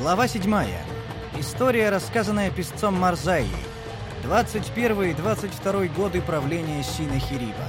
Глава 7. История, рассказанная писцом Марзаей. 21 и 22 годы правления Синахириба.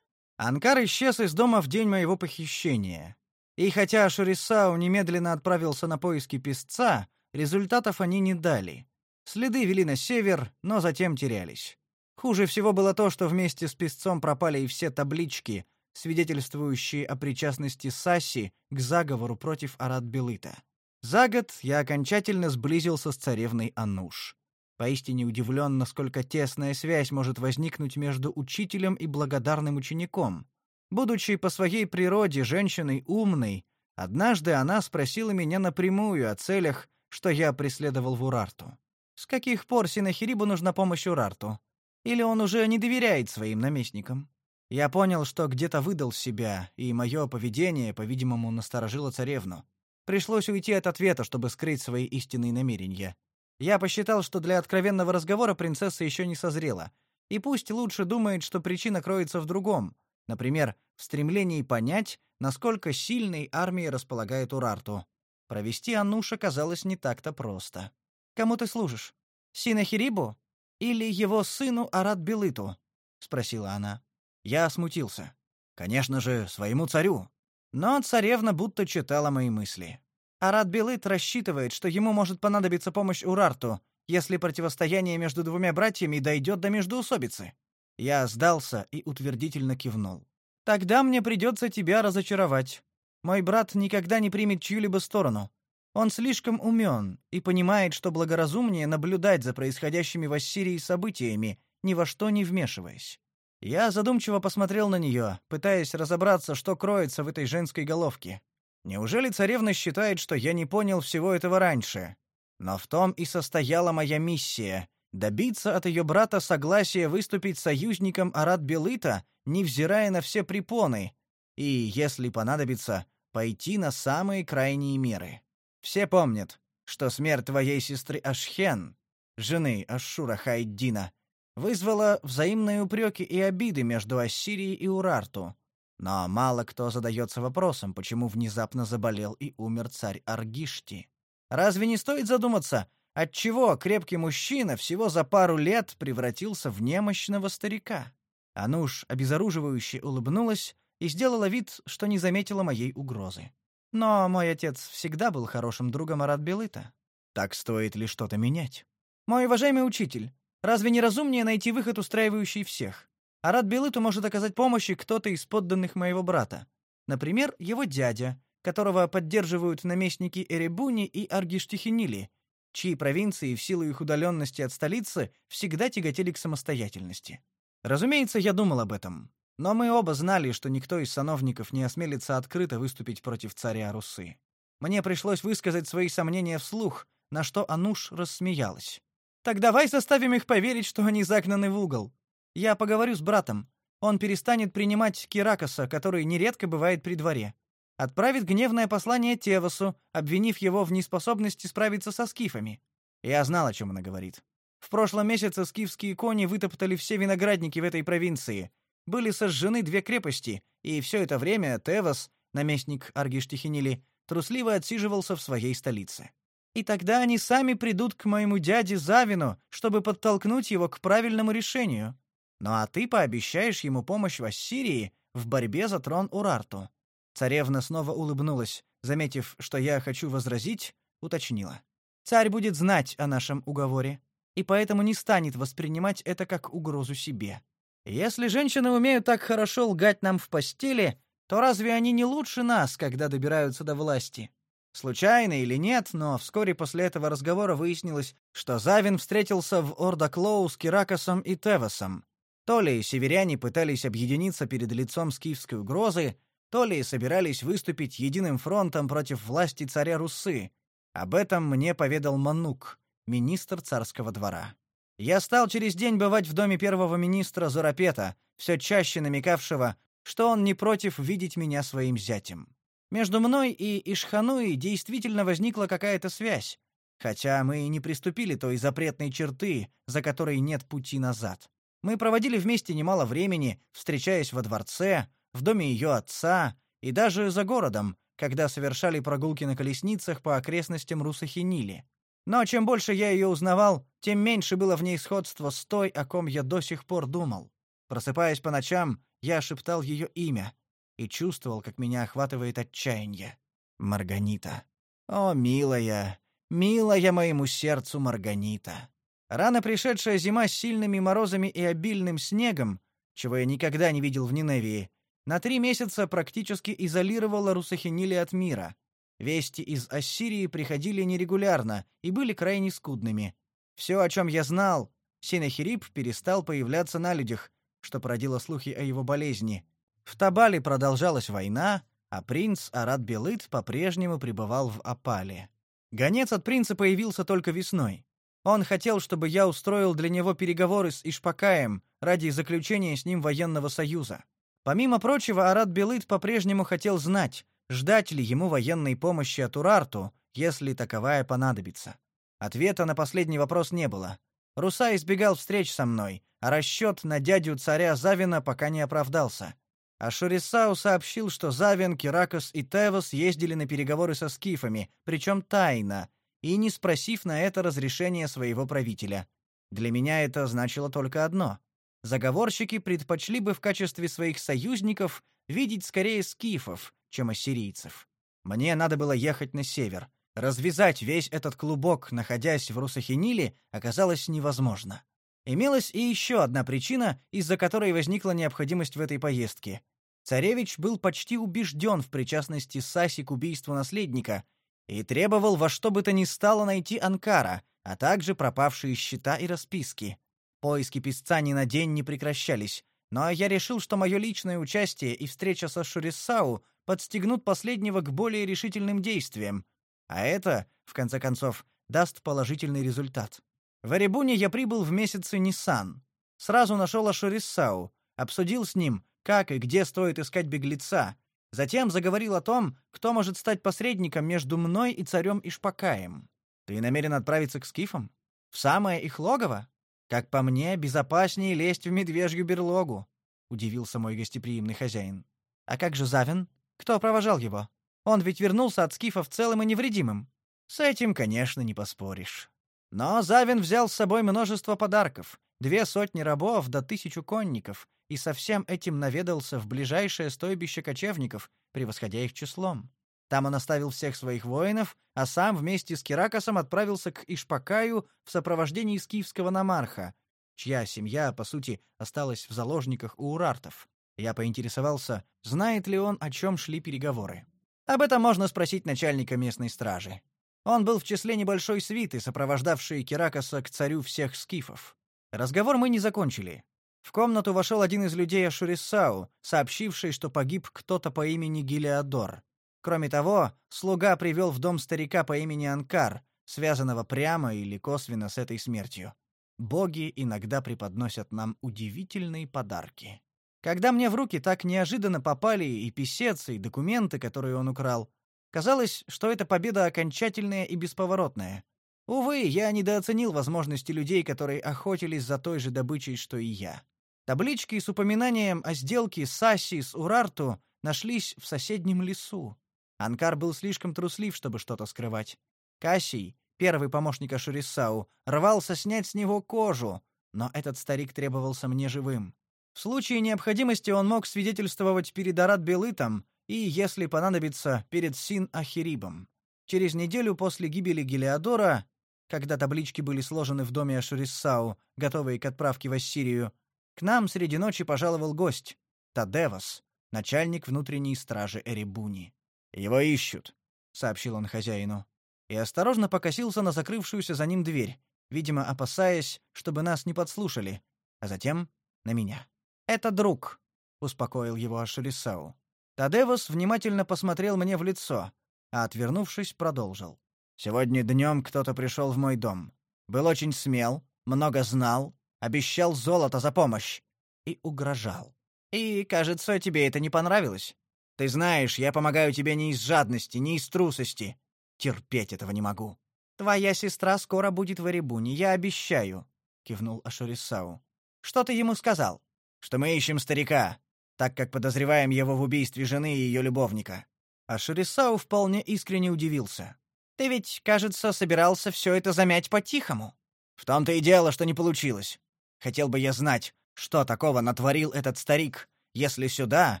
Анкар исчез из дома в день моего похищения. И хотя Шурисау немедленно отправился на поиски писца, результатов они не дали. Следы вели на север, но затем терялись. Хуже всего было то, что вместе с писцом пропали и все таблички — свидетельствующие о причастности Саси к заговору против Арат-Белыта. За год я окончательно сблизился с царевной Ануш. Поистине удивлен, насколько тесная связь может возникнуть между учителем и благодарным учеником. Будучи по своей природе женщиной умной, однажды она спросила меня напрямую о целях, что я преследовал в Урарту. С каких пор Синахирибу нужна помощь Урарту? Или он уже не доверяет своим наместникам? Я понял, что где-то выдал себя, и мое поведение, по-видимому, насторожило царевну. Пришлось уйти от ответа, чтобы скрыть свои истинные намерения. Я посчитал, что для откровенного разговора принцесса еще не созрела, и пусть лучше думает, что причина кроется в другом, например, в стремлении понять, насколько сильной армией располагает Урарту. Провести Ануша казалось не так-то просто. Кому ты служишь? Синахирибу или его сыну Арат-Белыту? спросила она. Я смутился. Конечно же, своему царю. Но царевна будто читала мои мысли. Арат Белыт рассчитывает, что ему может понадобиться помощь Урарту, если противостояние между двумя братьями дойдет до междоусобицы. Я сдался и утвердительно кивнул. Тогда мне придется тебя разочаровать. Мой брат никогда не примет чью-либо сторону. Он слишком умен и понимает, что благоразумнее наблюдать за происходящими в Ассирии событиями, ни во что не вмешиваясь. Я задумчиво посмотрел на нее, пытаясь разобраться, что кроется в этой женской головке. Неужели царевна считает, что я не понял всего этого раньше? Но в том и состояла моя миссия добиться от ее брата согласия выступить союзником Арат-Белыта, невзирая на все препоны, и, если понадобится, пойти на самые крайние меры. Все помнят, что смерть твоей сестры Ашхен, жены Ашшура Хайддина, вызвало взаимные упреки и обиды между Ассирией и Урарту. Но мало кто задается вопросом, почему внезапно заболел и умер царь Аргишти. Разве не стоит задуматься, отчего крепкий мужчина всего за пару лет превратился в немощного старика? Ануш обезоруживающе улыбнулась и сделала вид, что не заметила моей угрозы. Но мой отец всегда был хорошим другом Арат Белыта. Так стоит ли что-то менять? Мой уважаемый учитель, Разве не разумнее найти выход, устраивающий всех? Арат Белыту может оказать помощь кто-то из подданных моего брата. Например, его дядя, которого поддерживают наместники Эребуни и Аргиштихинили, чьи провинции в силу их удаленности от столицы всегда тяготели к самостоятельности. Разумеется, я думал об этом, но мы оба знали, что никто из сановников не осмелится открыто выступить против царя Русы. Мне пришлось высказать свои сомнения вслух, на что Ануш рассмеялась. Так давай заставим их поверить, что они загнаны в угол. Я поговорю с братом. Он перестанет принимать Киракоса, который нередко бывает при дворе. Отправит гневное послание Тевасу, обвинив его в неспособности справиться со скифами. Я знал, о чем она говорит. В прошлом месяце скифские кони вытоптали все виноградники в этой провинции. Были сожжены две крепости, и все это время Тевас, наместник Аргиштихинили, трусливо отсиживался в своей столице и тогда они сами придут к моему дяде Завину, чтобы подтолкнуть его к правильному решению. Ну а ты пообещаешь ему помощь в Ассирии в борьбе за трон Урарту. Царевна снова улыбнулась, заметив, что я хочу возразить, уточнила: "Царь будет знать о нашем уговоре и поэтому не станет воспринимать это как угрозу себе. Если женщины умеют так хорошо лгать нам в постели, то разве они не лучше нас, когда добираются до власти?" Случайно или нет, но вскоре после этого разговора выяснилось, что Завин встретился в Ордаклоу с Киракосом и Тевасом. То ли северяне пытались объединиться перед лицом скифской угрозы, то ли собирались выступить единым фронтом против власти царя Русы. Об этом мне поведал Манук, министр царского двора. Я стал через день бывать в доме первого министра Зорапета, все чаще намекавшего, что он не против видеть меня своим зятем. Между мной и Ишхануи действительно возникла какая-то связь, хотя мы и не приступили той запретной черты, за которой нет пути назад. Мы проводили вместе немало времени, встречаясь во дворце, в доме ее отца, и даже за городом, когда совершали прогулки на колесницах по окрестностям Русахинили. Но чем больше я ее узнавал, тем меньше было в ней сходства с той, о ком я до сих пор думал. Просыпаясь по ночам, я шептал ее имя и чувствовал, как меня охватывает отчаяние. Марганита. О, милая, милая моему сердцу Марганита. Рано пришедшая зима с сильными морозами и обильным снегом, чего я никогда не видел в Ниневии, на три месяца практически изолировала Русахинили от мира. Вести из Ассирии приходили нерегулярно и были крайне скудными. Все, о чем я знал, Синахирип перестал появляться на людях, что породило слухи о его болезни. В Табале продолжалась война, а принц Арат-Белыт по-прежнему пребывал в Апале. Гонец от принца появился только весной. Он хотел, чтобы я устроил для него переговоры с Ишпакаем ради заключения с ним военного союза. Помимо прочего, Арат Белыт по-прежнему хотел знать, ждать ли ему военной помощи от Урарту, если таковая понадобится. Ответа на последний вопрос не было. Руса избегал встреч со мной, а расчет на дядю царя Завина пока не оправдался. А Шурисау сообщил, что Завин, Киракос и Тевос ездили на переговоры со скифами, причем тайно, и не спросив на это разрешения своего правителя. Для меня это значило только одно: заговорщики предпочли бы в качестве своих союзников видеть скорее скифов, чем ассирийцев. Мне надо было ехать на север. Развязать весь этот клубок, находясь в Русахиниле, оказалось невозможно. Имелась и еще одна причина, из-за которой возникла необходимость в этой поездке. Царевич был почти убежден в причастности Саси к убийству наследника и требовал во что бы то ни стало найти Анкара, а также пропавшие счета и расписки. Поиски писца ни на день не прекращались, но я решил, что мое личное участие и встреча со Шурисау подстегнут последнего к более решительным действиям, а это, в конце концов, даст положительный результат. В Оребуне я прибыл в месяце Нисан. Сразу нашел Ашурисау, обсудил с ним, как и где стоит искать беглеца. Затем заговорил о том, кто может стать посредником между мной и царем Ишпакаем. Ты намерен отправиться к скифам? В самое их логово? Как по мне, безопаснее лезть в медвежью берлогу, удивился мой гостеприимный хозяин. А как же Завин? Кто провожал его? Он ведь вернулся от скифов целым и невредимым. С этим, конечно, не поспоришь. Но Завин взял с собой множество подарков, две сотни рабов да тысячу конников, и со всем этим наведался в ближайшее стойбище кочевников, превосходя их числом. Там он оставил всех своих воинов, а сам вместе с Киракосом отправился к Ишпакаю в сопровождении скифского намарха, чья семья, по сути, осталась в заложниках у урартов. Я поинтересовался, знает ли он, о чем шли переговоры. Об этом можно спросить начальника местной стражи. Он был в числе небольшой свиты, сопровождавшей Киракоса к царю всех скифов. Разговор мы не закончили. В комнату вошел один из людей Ашурисау, сообщивший, что погиб кто-то по имени Гилеодор. Кроме того, слуга привел в дом старика по имени Анкар, связанного прямо или косвенно с этой смертью. Боги иногда преподносят нам удивительные подарки. Когда мне в руки так неожиданно попали и писец, и документы, которые он украл, Казалось, что эта победа окончательная и бесповоротная. Увы, я недооценил возможности людей, которые охотились за той же добычей, что и я. Таблички с упоминанием о сделке Саси с Урарту нашлись в соседнем лесу. Анкар был слишком труслив, чтобы что-то скрывать. Кассий, первый помощник Ашурисау, рвался снять с него кожу, но этот старик требовался мне живым. В случае необходимости он мог свидетельствовать перед Арат-Белытом, и, если понадобится, перед Син-Ахирибом. Через неделю после гибели Гелиодора, когда таблички были сложены в доме Ашуриссау, готовые к отправке в Ассирию, к нам среди ночи пожаловал гость Тадевас, начальник внутренней стражи Эребуни. Его ищут, сообщил он хозяину, и осторожно покосился на закрывшуюся за ним дверь, видимо, опасаясь, чтобы нас не подслушали, а затем на меня. Это друг, успокоил его Ашурисау. Тадевос внимательно посмотрел мне в лицо, а отвернувшись, продолжил: "Сегодня днем кто-то пришел в мой дом. Был очень смел, много знал, обещал золото за помощь и угрожал. И, кажется, тебе это не понравилось. Ты знаешь, я помогаю тебе не из жадности, не из трусости. Терпеть этого не могу. Твоя сестра скоро будет в Эребуне, я обещаю, кивнул Ашурисау. Что ты ему сказал? Что мы ищем старика, так как подозреваем его в убийстве жены и ее любовника. А Шерисау вполне искренне удивился. Ты ведь, кажется, собирался все это замять по-тихому. В том-то и дело, что не получилось. Хотел бы я знать, что такого натворил этот старик, если сюда,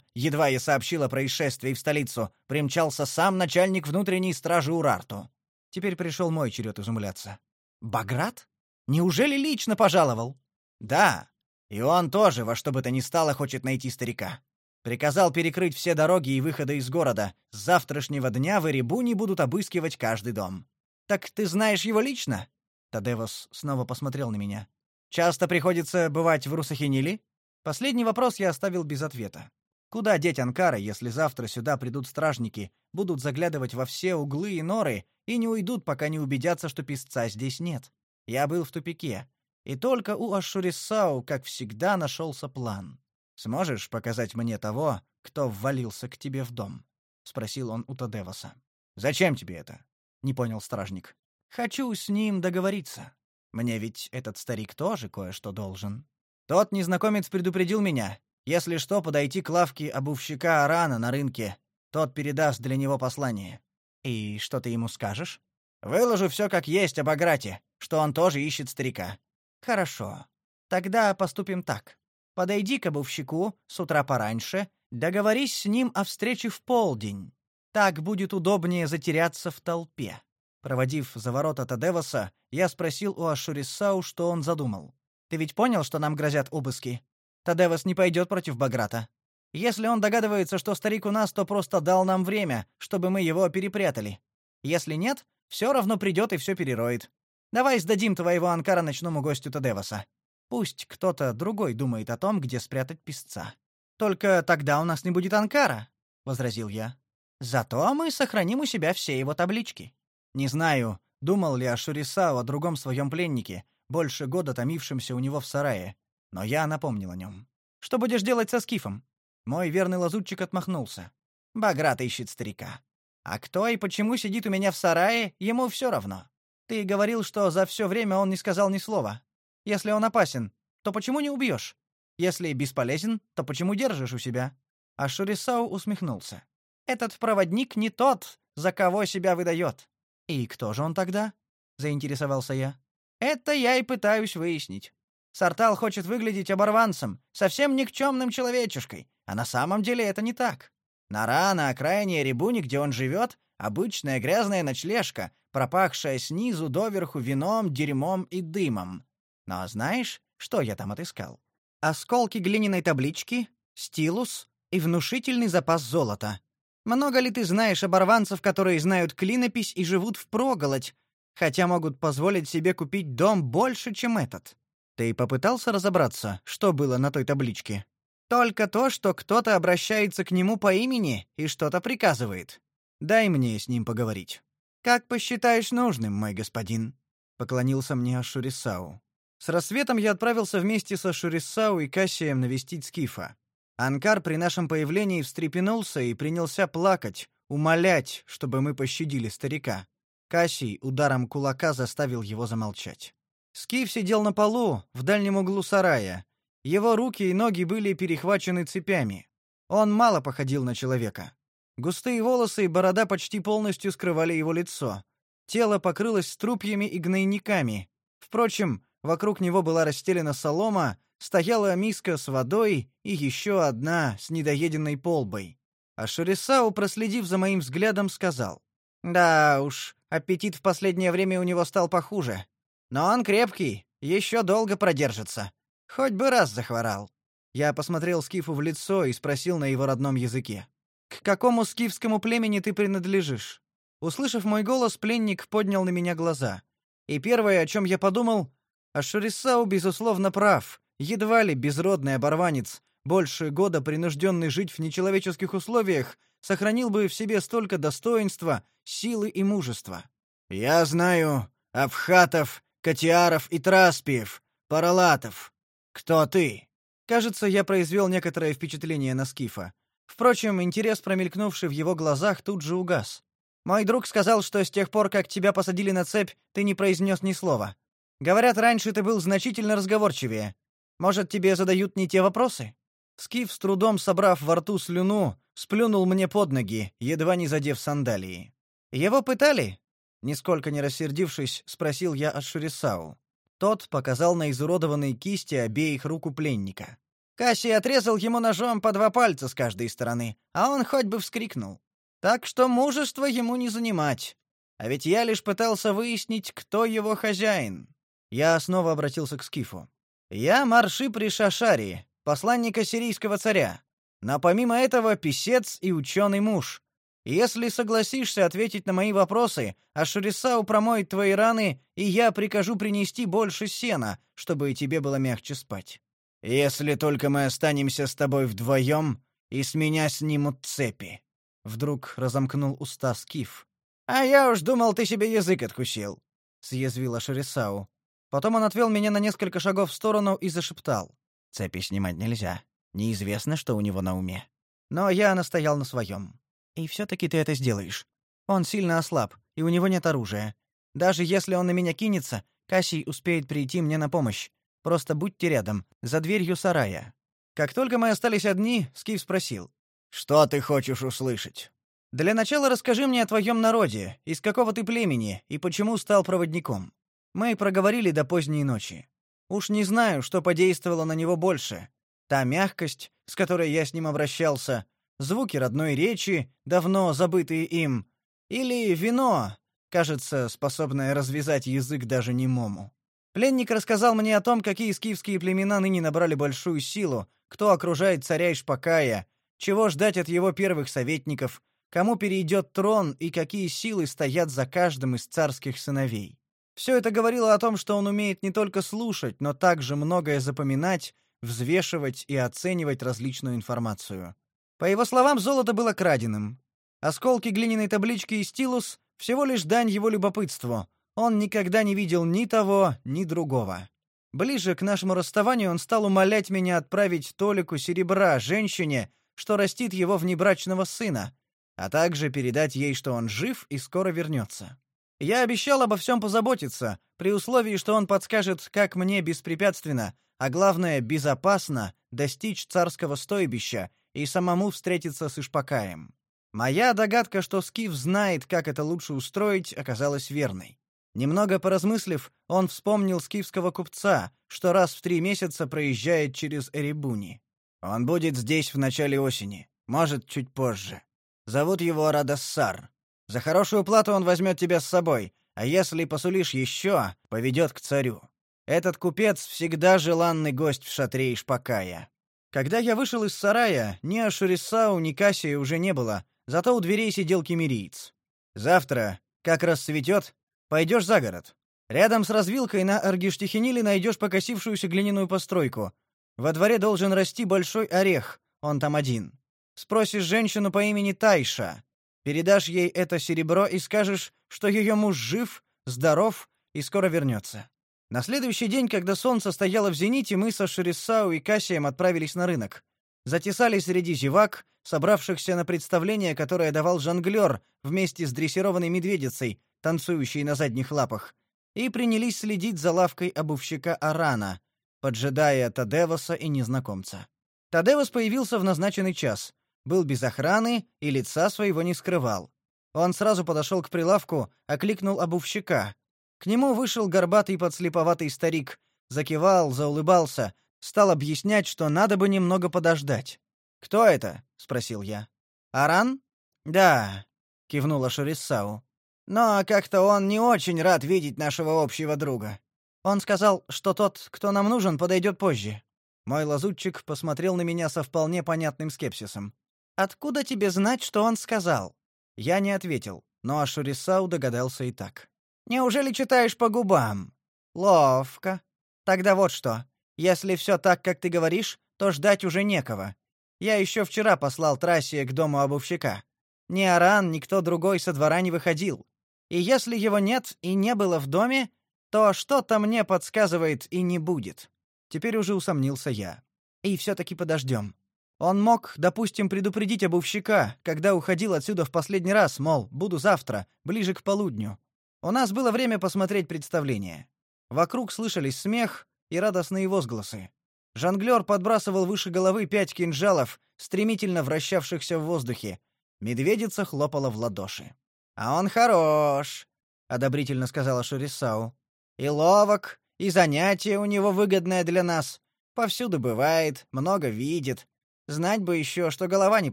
едва я сообщил о происшествии в столицу, примчался сам начальник внутренней стражи Урарту. Теперь пришел мой черед изумляться. Баграт? Неужели лично пожаловал? Да. И он тоже во что бы то ни стало хочет найти старика. Приказал перекрыть все дороги и выходы из города. С завтрашнего дня в Эребуне будут обыскивать каждый дом. Так ты знаешь его лично? Тадевос снова посмотрел на меня. Часто приходится бывать в Русахинили? Последний вопрос я оставил без ответа. Куда деть Анкара, если завтра сюда придут стражники, будут заглядывать во все углы и норы и не уйдут, пока не убедятся, что писца здесь нет? Я был в тупике, и только у Ашурисау, как всегда, нашелся план. Сможешь показать мне того, кто ввалился к тебе в дом? спросил он у Тадеваса. Зачем тебе это? не понял стражник. Хочу с ним договориться. Мне ведь этот старик тоже кое-что должен. Тот незнакомец предупредил меня, если что, подойти к лавке обувщика Арана на рынке. Тот передаст для него послание. И что ты ему скажешь? Выложу все как есть об Аграте, что он тоже ищет старика. Хорошо. Тогда поступим так. Подойди к обувщику с утра пораньше, договорись с ним о встрече в полдень. Так будет удобнее затеряться в толпе. Проводив за ворота Тадевоса, я спросил у Ашурисау, что он задумал. Ты ведь понял, что нам грозят обыски? Тадевос не пойдет против Баграта. Если он догадывается, что старик у нас, то просто дал нам время, чтобы мы его перепрятали. Если нет, все равно придет и все перероет. Давай сдадим твоего Анкара ночному гостю Тадевоса. Пусть кто-то другой думает о том, где спрятать писца. Только тогда у нас не будет Анкара, возразил я. Зато мы сохраним у себя все его таблички. Не знаю, думал ли Ашурисао о другом своем пленнике, больше года томившемся у него в сарае, но я напомнил о нем. Что будешь делать со скифом? Мой верный лазутчик отмахнулся. Баграт ищет старика. А кто и почему сидит у меня в сарае, ему все равно. Ты говорил, что за все время он не сказал ни слова. Если он опасен, то почему не убьешь? Если бесполезен, то почему держишь у себя? А Шурисау усмехнулся. Этот проводник не тот, за кого себя выдает. И кто же он тогда? заинтересовался я. Это я и пытаюсь выяснить. Сартал хочет выглядеть оборванцем, совсем никчемным человечешкой, а на самом деле это не так. Нора на окраине Рибуни, где он живет, обычная грязная ночлежка, пропахшая снизу доверху вином, дерьмом и дымом. Но знаешь, что я там отыскал? Осколки глиняной таблички, стилус и внушительный запас золота. Много ли ты знаешь оборванцев, которые знают клинопись и живут впроголодь, хотя могут позволить себе купить дом больше, чем этот? Ты попытался разобраться, что было на той табличке? Только то, что кто-то обращается к нему по имени и что-то приказывает. Дай мне с ним поговорить. Как посчитаешь нужным, мой господин, поклонился мне Ашурисау. С рассветом я отправился вместе со Шурисау и Кассием навестить Скифа. Анкар при нашем появлении встрепенулся и принялся плакать, умолять, чтобы мы пощадили старика. Кассий ударом кулака заставил его замолчать. Скиф сидел на полу в дальнем углу сарая. Его руки и ноги были перехвачены цепями. Он мало походил на человека. Густые волосы и борода почти полностью скрывали его лицо. Тело покрылось струпьями и гнойниками. Впрочем, вокруг него была расстелена солома, стояла миска с водой и еще одна с недоеденной полбой. А Шурисау, проследив за моим взглядом, сказал: "Да уж, аппетит в последнее время у него стал похуже. Но он крепкий, еще долго продержится. Хоть бы раз захворал. Я посмотрел Скифу в лицо и спросил на его родном языке: "К какому скифскому племени ты принадлежишь?" Услышав мой голос, пленник поднял на меня глаза. И первое, о чем я подумал, Ашурисау безусловно прав. Едва ли безродный оборванец, больше года принужденный жить в нечеловеческих условиях, сохранил бы в себе столько достоинства, силы и мужества. Я знаю Авхатов Катиаров и Траспиев, Паралатов. Кто ты? Кажется, я произвел некоторое впечатление на Скифа. Впрочем, интерес, промелькнувший в его глазах, тут же угас. Мой друг сказал, что с тех пор, как тебя посадили на цепь, ты не произнес ни слова. Говорят, раньше ты был значительно разговорчивее. Может, тебе задают не те вопросы? Скиф, с трудом собрав во рту слюну, сплюнул мне под ноги, едва не задев сандалии. «Его пытали?» Нисколько не рассердившись, спросил я Ашурисау. Тот показал на изуродованные кисти обеих рук у пленника. Кассий отрезал ему ножом по два пальца с каждой стороны, а он хоть бы вскрикнул. Так что мужество ему не занимать. А ведь я лишь пытался выяснить, кто его хозяин. Я снова обратился к Скифу. Я марши при Шашари, посланника сирийского царя. Но помимо этого писец и ученый муж. Если согласишься ответить на мои вопросы, Ашурисау промоет твои раны, и я прикажу принести больше сена, чтобы тебе было мягче спать. Если только мы останемся с тобой вдвоем, и с меня снимут цепи. Вдруг разомкнул уста Скиф. А я уж думал, ты себе язык откусил, съязвил Ашурисау. Потом он отвел меня на несколько шагов в сторону и зашептал: "Цепи снимать нельзя. Неизвестно, что у него на уме". Но я настоял на своем. И все-таки ты это сделаешь. Он сильно ослаб, и у него нет оружия. Даже если он на меня кинется, Кассий успеет прийти мне на помощь. Просто будьте рядом, за дверью сарая. Как только мы остались одни, Скиф спросил: "Что ты хочешь услышать?" Для начала расскажи мне о твоем народе, из какого ты племени и почему стал проводником. Мы проговорили до поздней ночи. Уж не знаю, что подействовало на него больше: та мягкость, с которой я с ним обращался, звуки родной речи, давно забытые им, или вино, кажется, способное развязать язык даже немому. Пленник рассказал мне о том, какие скифские племена ныне набрали большую силу, кто окружает царя Ишпакая, чего ждать от его первых советников, кому перейдет трон и какие силы стоят за каждым из царских сыновей. Все это говорило о том, что он умеет не только слушать, но также многое запоминать, взвешивать и оценивать различную информацию. По его словам, золото было краденым. Осколки глиняной таблички и стилус всего лишь дань его любопытству. Он никогда не видел ни того, ни другого. Ближе к нашему расставанию он стал умолять меня отправить Толику серебра женщине, что растит его внебрачного сына, а также передать ей, что он жив и скоро вернется. Я обещал обо всем позаботиться, при условии, что он подскажет, как мне беспрепятственно, а главное, безопасно достичь царского стойбища и самому встретиться с Ишпакаем. Моя догадка, что Скиф знает, как это лучше устроить, оказалась верной. Немного поразмыслив, он вспомнил скифского купца, что раз в три месяца проезжает через Эребуни. Он будет здесь в начале осени, может, чуть позже. Зовут его Радассар. За хорошую плату он возьмет тебя с собой, а если посулишь еще, поведет к царю. Этот купец всегда желанный гость в шатре Ишпакая. Когда я вышел из сарая, ни Ашурисау, ни Кассия уже не было, зато у дверей сидел кемериец. Завтра, как рассветет, пойдешь за город. Рядом с развилкой на Аргиштихиниле найдешь покосившуюся глиняную постройку. Во дворе должен расти большой орех, он там один. Спросишь женщину по имени Тайша. Передашь ей это серебро и скажешь, что ее муж жив, здоров и скоро вернется. На следующий день, когда солнце стояло в зените, мы со Шерисау и Кассием отправились на рынок. Затесали среди зевак, собравшихся на представление, которое давал жонглер вместе с дрессированной медведицей, танцующей на задних лапах, и принялись следить за лавкой обувщика Арана, поджидая Тадевоса и незнакомца. Тадевос появился в назначенный час, был без охраны и лица своего не скрывал. Он сразу подошел к прилавку, окликнул обувщика, к нему вышел горбатый подслеповатый старик, закивал, заулыбался, стал объяснять, что надо бы немного подождать. "Кто это?" спросил я. "Аран?" "Да", кивнула Шурисау. "Но как-то он не очень рад видеть нашего общего друга. Он сказал, что тот, кто нам нужен, подойдет позже". Мой лазутчик посмотрел на меня со вполне понятным скепсисом. "Откуда тебе знать, что он сказал?" Я не ответил, но Ашурисау догадался и так. Неужели читаешь по губам? Ловко. Тогда вот что. Если все так, как ты говоришь, то ждать уже некого. Я еще вчера послал Трассе к дому обувщика. Ни Аран, ни кто другой со двора не выходил. И если его нет и не было в доме, то что-то мне подсказывает и не будет. Теперь уже усомнился я. И все таки подождем. Он мог, допустим, предупредить обувщика, когда уходил отсюда в последний раз, мол, буду завтра, ближе к полудню. У нас было время посмотреть представление. Вокруг слышались смех и радостные возгласы. Жонглёр подбрасывал выше головы пять кинжалов, стремительно вращавшихся в воздухе. Медведица хлопала в ладоши. «А он хорош», — одобрительно сказала Шурисау. «И ловок, и занятие у него выгодное для нас. Повсюду бывает, много видит. Знать бы еще, что голова не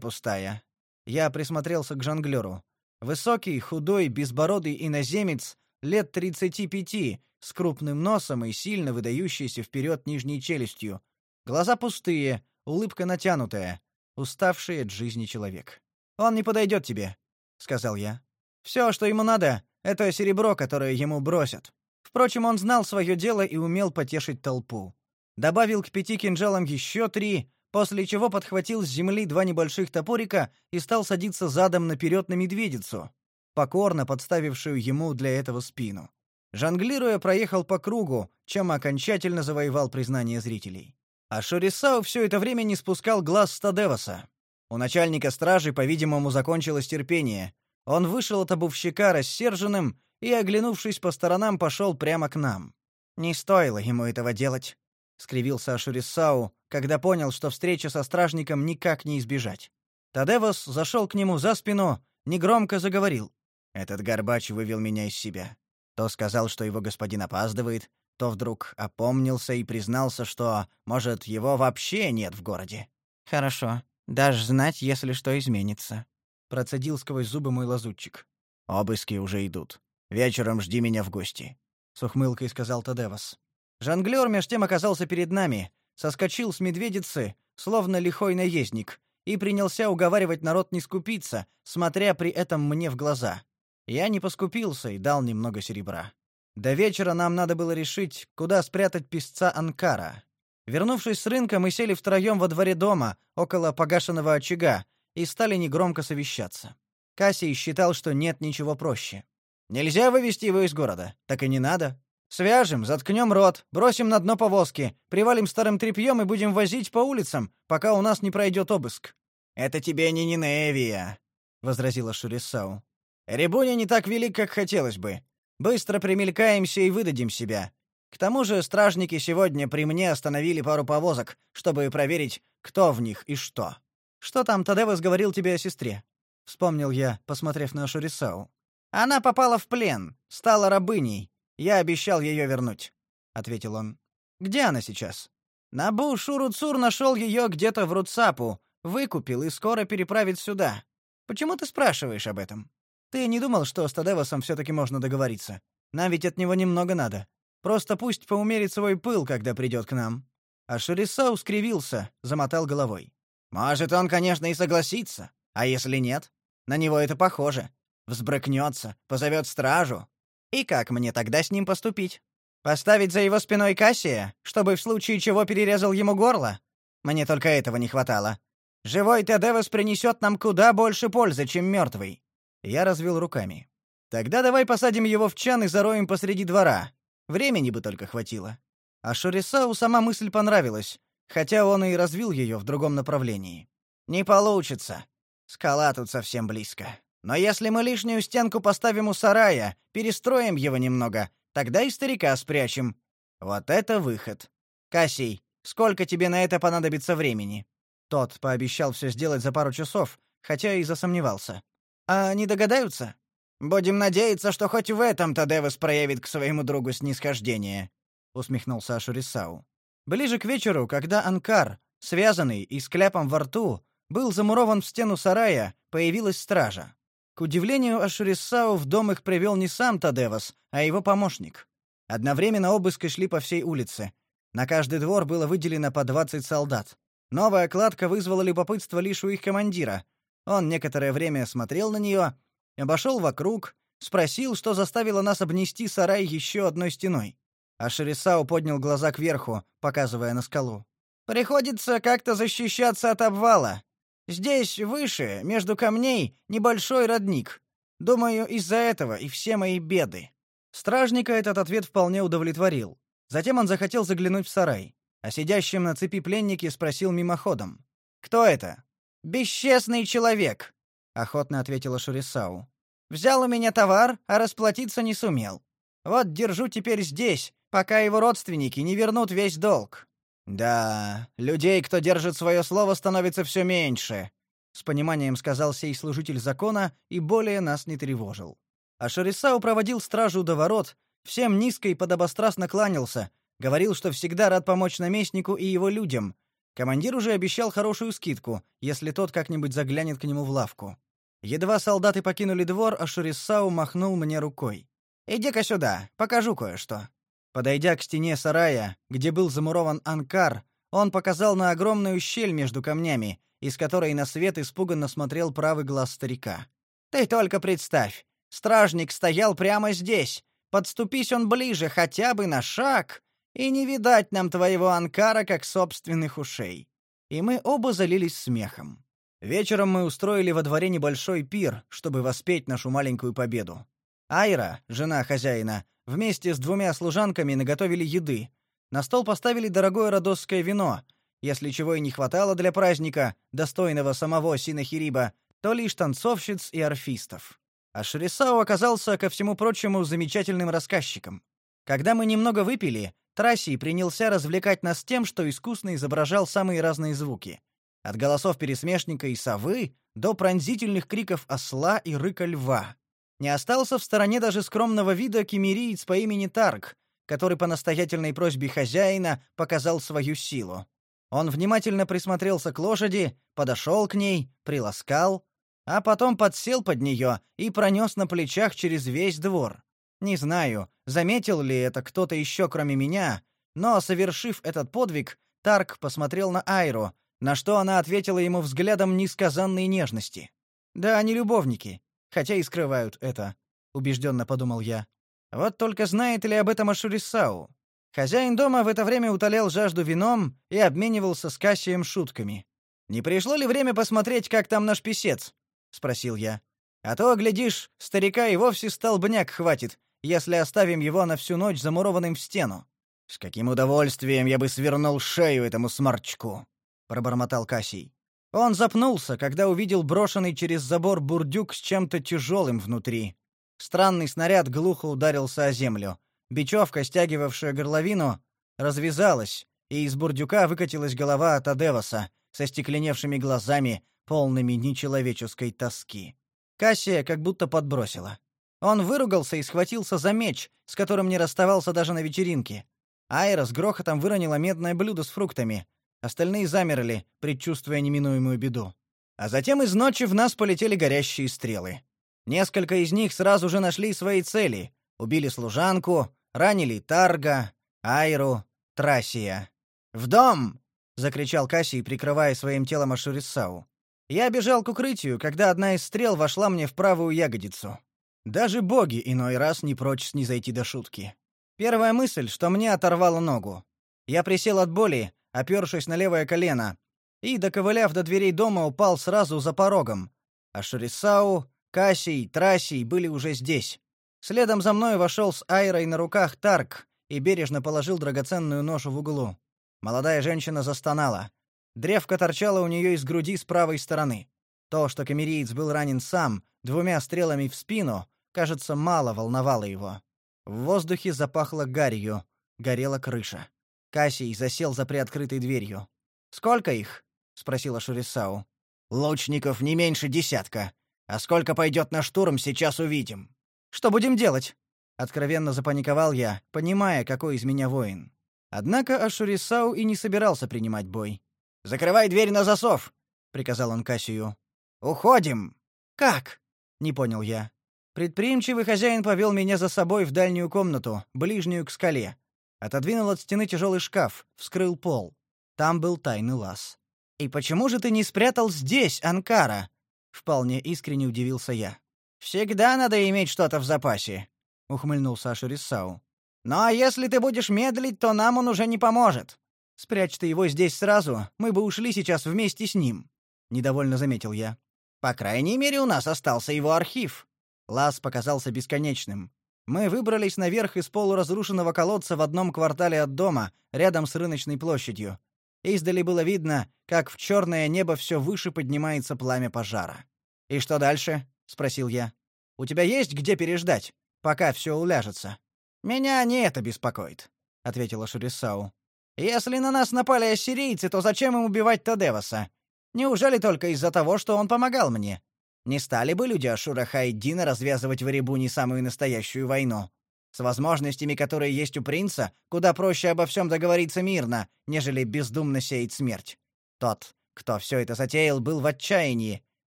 пустая». Я присмотрелся к жонглёру. Высокий, худой, безбородый иноземец, лет тридцати пяти, с крупным носом и сильно выдающейся вперед нижней челюстью. Глаза пустые, улыбка натянутая, уставший от жизни человек. «Он не подойдет тебе», — сказал я. «Все, что ему надо, — это серебро, которое ему бросят». Впрочем, он знал свое дело и умел потешить толпу. Добавил к пяти кинжалам еще три, после чего подхватил с земли два небольших топорика и стал садиться задом наперед на медведицу, покорно подставившую ему для этого спину. Жонглируя, проехал по кругу, чем окончательно завоевал признание зрителей. А Шорисау все это время не спускал глаз с Тадеваса. У начальника стражи, по-видимому, закончилось терпение. Он вышел от обувщика рассерженным и, оглянувшись по сторонам, пошел прямо к нам. Не стоило ему этого делать, скривился Ашурисау, когда понял, что встреча со стражником никак не избежать. Тадевос зашел к нему за спину, негромко заговорил: "Этот горбач вывел меня из себя. То сказал, что его господин опаздывает, то вдруг опомнился и признался, что, может, его вообще нет в городе. Хорошо, дашь знать, если что изменится, процедил сквозь зубы мой лазутчик. Обыски уже идут. Вечером жди меня в гости, с ухмылкой сказал Тадевас. Жонглёр меж тем оказался перед нами, соскочил с медведицы, словно лихой наездник, и принялся уговаривать народ не скупиться, смотря при этом мне в глаза. Я не поскупился и дал немного серебра. До вечера нам надо было решить, куда спрятать писца Анкара. Вернувшись с рынка, мы сели втроем во дворе дома, около погашенного очага, и стали негромко совещаться. Кассий считал, что нет ничего проще. Нельзя вывести его из города, так и не надо. Свяжем, заткнем рот, бросим на дно повозки, привалим старым тряпьем и будем возить по улицам, пока у нас не пройдет обыск. Это тебе не Ниневия, возразила Шурисау. Ребуня не так велик, как хотелось бы. Быстро примелькаемся и выдадим себя. К тому же стражники сегодня при мне остановили пару повозок, чтобы проверить, кто в них и что. Что там Тадевас говорил тебе о сестре? Вспомнил я, посмотрев на Шурисау. Она попала в плен, стала рабыней. Я обещал ее вернуть, ответил он. Где она сейчас? Набу Шуруцур нашел ее где-то в Руцапу, выкупил и скоро переправит сюда. Почему ты спрашиваешь об этом? Ты не думал, что с Тадевосом все таки можно договориться? Нам ведь от него немного надо. Просто пусть поумерит свой пыл, когда придет к нам. А Шерисау скривился, замотал головой. Может, он, конечно, и согласится, а если нет? На него это похоже. Взбрыкнется, позовет стражу. И как мне тогда с ним поступить? Поставить за его спиной Кассия, чтобы в случае чего перерезал ему горло? Мне только этого не хватало. Живой Тадевос принесет нам куда больше пользы, чем мертвый. Я развел руками. Тогда давай посадим его в чан и зароем посреди двора. Времени бы только хватило. А Шурисау сама мысль понравилась, хотя он и развил ее в другом направлении. Не получится. Скала тут совсем близко. Но если мы лишнюю стенку поставим у сарая, перестроим его немного, тогда и старика спрячем. Вот это выход. Кассий, сколько тебе на это понадобится времени? Тот пообещал все сделать за пару часов, хотя и засомневался. А не догадаются? Будем надеяться, что хоть в этом Тадевас проявит к своему другу снисхождение, усмехнулся Ашурисау. Ближе к вечеру, когда Анкар, связанный и с кляпом во рту, был замурован в стену сарая, появилась стража. К удивлению Ашурисау в дом их привел не сам Тадевас, а его помощник. Одновременно обыски шли по всей улице. На каждый двор было выделено по 20 солдат. Новая кладка вызвала любопытство лишь у их командира, он некоторое время смотрел на нее, обошел вокруг, спросил, что заставило нас обнести сарай еще одной стеной. А Шерисау поднял глаза кверху, показывая на скалу. Приходится как-то защищаться от обвала. Здесь выше, между камней, небольшой родник. Думаю, из-за этого и все мои беды. Стражника этот ответ вполне удовлетворил. Затем он захотел заглянуть в сарай, а сидящим на цепи пленнике спросил мимоходом: "Кто это?" Бесчестный человек, охотно ответила Шурисау. Взял у меня товар, а расплатиться не сумел. Вот держу теперь здесь, пока его родственники не вернут весь долг. Да, людей, кто держит свое слово, становится все меньше, с пониманием сказал сей служитель закона и более нас не тревожил. А Шарисау проводил стражу до ворот, всем низко и подобострастно кланялся, говорил, что всегда рад помочь наместнику и его людям. Командир уже обещал хорошую скидку, если тот как-нибудь заглянет к нему в лавку. Едва солдаты покинули двор, а Шурисау махнул мне рукой. «Иди-ка сюда, покажу кое-что». Подойдя к стене сарая, где был замурован анкар, он показал на огромную щель между камнями, из которой на свет испуганно смотрел правый глаз старика. «Ты только представь, стражник стоял прямо здесь. Подступись он ближе хотя бы на шаг, и не видать нам твоего анкара как собственных ушей». И мы оба залились смехом. Вечером мы устроили во дворе небольшой пир, чтобы воспеть нашу маленькую победу. Айра, жена хозяина, вместе с двумя служанками наготовили еды. На стол поставили дорогое родосское вино. Если чего и не хватало для праздника, достойного самого Синахириба, то лишь танцовщиц и арфистов. А Шрисао оказался, ко всему прочему, замечательным рассказчиком. Когда мы немного выпили, Трасий принялся развлекать нас тем, что искусно изображал самые разные звуки. От голосов пересмешника и совы до пронзительных криков осла и рыка льва. Не остался в стороне даже скромного вида кемериец по имени Тарк, который по настоятельной просьбе хозяина показал свою силу. Он внимательно присмотрелся к лошади, подошел к ней, приласкал, а потом подсел под нее и пронес на плечах через весь двор. Не знаю, заметил ли это кто-то еще, кроме меня, но, совершив этот подвиг, Тарк посмотрел на Айру, на что она ответила ему взглядом несказанной нежности. Да, они любовники, хотя и скрывают это, убежденно подумал я. Вот только знает ли об этом Ашурисау? Хозяин дома в это время утолял жажду вином и обменивался с Кассием шутками. Не пришло ли время посмотреть, как там наш писец? спросил я. А то, глядишь, старика и вовсе столбняк хватит, если оставим его на всю ночь замурованным в стену. С каким удовольствием я бы свернул шею этому сморчку пробормотал Кассий. Он запнулся, когда увидел брошенный через забор бурдюк с чем-то тяжелым внутри. Странный снаряд глухо ударился о землю. Бечевка, стягивавшая горловину, развязалась, и из бурдюка выкатилась голова от Адеваса со стекленевшими глазами, полными нечеловеческой тоски. Кассия как будто подбросила. Он выругался и схватился за меч, с которым не расставался даже на вечеринке. Айра с грохотом выронила медное блюдо с фруктами, Остальные замерли, предчувствуя неминуемую беду. А затем из ночи в нас полетели горящие стрелы. Несколько из них сразу же нашли свои цели. Убили служанку, ранили Тарга, Айру, Трасия. «В дом!» — закричал Кассий, прикрывая своим телом Ашурисау. Я бежал к укрытию, когда одна из стрел вошла мне в правую ягодицу. Даже боги иной раз не прочь снизойти до шутки. Первая мысль, что мне оторвало ногу. Я присел от боли, опершись на левое колено, и, доковыляв до дверей дома, упал сразу за порогом. А Шурисау, Кассий, Трасий были уже здесь. Следом за мной вошел с Айрой на руках Тарк и бережно положил драгоценную ношу в углу. Молодая женщина застонала. Древко торчало у нее из груди с правой стороны. То, что камериец был ранен сам, двумя стрелами в спину, кажется, мало волновало его. В воздухе запахло гарью, горела крыша. Кассий засел за приоткрытой дверью. «Сколько их?» — спросила Шурисау. «Лучников не меньше десятка. А сколько пойдет на штурм, сейчас увидим». «Что будем делать?» Откровенно запаниковал я, понимая, какой из меня воин. Однако Ашурисау и не собирался принимать бой. «Закрывай дверь на засов!» — приказал он Кассию. «Уходим!» «Как?» — не понял я. Предприимчивый хозяин повел меня за собой в дальнюю комнату, ближнюю к скале, Отодвинул от стены тяжелый шкаф, вскрыл пол. Там был тайный лаз. «И почему же ты не спрятал здесь, Анкара?» Вполне искренне удивился я. «Всегда надо иметь что-то в запасе», — ухмыльнулся Ашурисау. «Ну а если ты будешь медлить, то нам он уже не поможет. Спрячь ты его здесь сразу, мы бы ушли сейчас вместе с ним», — недовольно заметил я. «По крайней мере, у нас остался его архив». Лаз показался бесконечным. Мы выбрались наверх из полуразрушенного колодца в одном квартале от дома, рядом с рыночной площадью. Издали было видно, как в черное небо все выше поднимается пламя пожара. «И что дальше?» — спросил я. «У тебя есть где переждать, пока все уляжется?» «Меня не это беспокоит», — ответила Шурисау. Если на нас напали ассирийцы, то зачем им убивать Тадеваса? Неужели только из-за того, что он помогал мне? Не стали бы люди Ашура Хайдина развязывать в Эребуне самую настоящую войну? С возможностями, которые есть у принца, куда проще обо всем договориться мирно, нежели бездумно сеять смерть. Тот, кто все это затеял, был в отчаянии.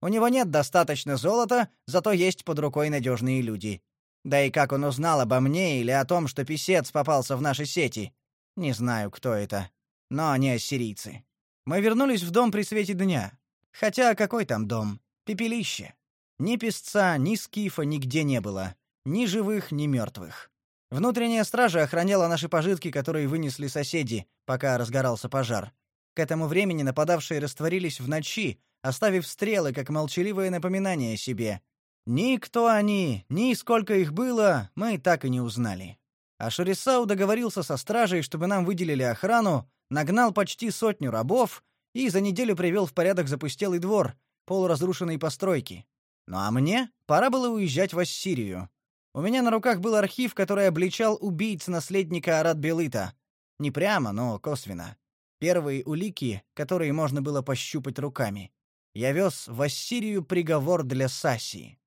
У него нет достаточно золота, зато есть под рукой надежные люди. Да и как он узнал обо мне или о том, что писец попался в наши сети? Не знаю, кто это, но они ассирийцы. Мы вернулись в дом при свете дня. Хотя какой там дом? Пепелище. Ни песца, ни скифа нигде не было. Ни живых, ни мертвых. Внутренняя стража охраняла наши пожитки, которые вынесли соседи, пока разгорался пожар. К этому времени нападавшие растворились в ночи, оставив стрелы как молчаливое напоминание о себе. Ни кто они, ни сколько их было, мы так и не узнали. А Шурисау договорился со стражей, чтобы нам выделили охрану, нагнал почти сотню рабов и за неделю привел в порядок запустелый двор, полуразрушенные постройки. Ну а мне пора было уезжать в Ассирию. У меня на руках был архив, который обличал убийц наследника Арат-Белыта. Не прямо, но косвенно. Первые улики, которые можно было пощупать руками. Я вез в Ассирию приговор для Саси.